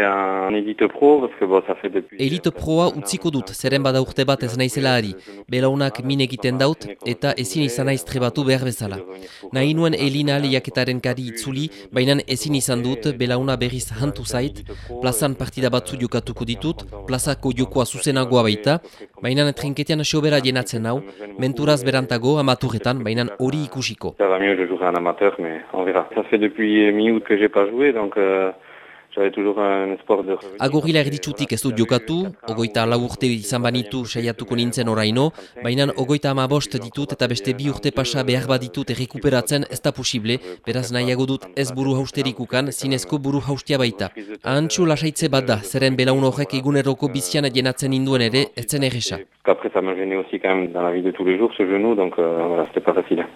un Elite Pro, parce que bon, ça fait depuis... Elite Proa utziko dut, zeren bada urte bat ez naizela ari. Belaunak min egiten daut, eta ezin izan naiz trebatu behar bezala. Nahi nuen Elina lehiaketaren kari itzuli, baina ezin izan dut, belauna berriz hantu zait, plazan partida batzu jokatuko ditut, plazako jokoa zuzenagoa baita, baina trinketean sobera jenatzen hau, menturaz berantago amaturretan, baina hori ikusiko. Ça va mieux, je jouerai en amateur, mais on verra. Ça fait depuis mi-août que j'ai pas joué, donc euh, Agorila erditsutik ez dut jokatu, ogoita lau urte izan banitu saiatuko nintzen oraino, baina ogoita ama bost ditut eta beste bi urte pasa behar baditut errekuperatzen ez da posible, beraz nahiago dut ez buru hausterikukan, zinezko buru haustia baita. Ahantxu lasaitze bat da, zeren belaun horrek eguneroko bizian jenatzen induen ere, ez zen erresa. Parce qu'après, ça me gênait aussi quand même dans la vie de tous les jours, ce genou, donc euh, voilà, c'était pas facile.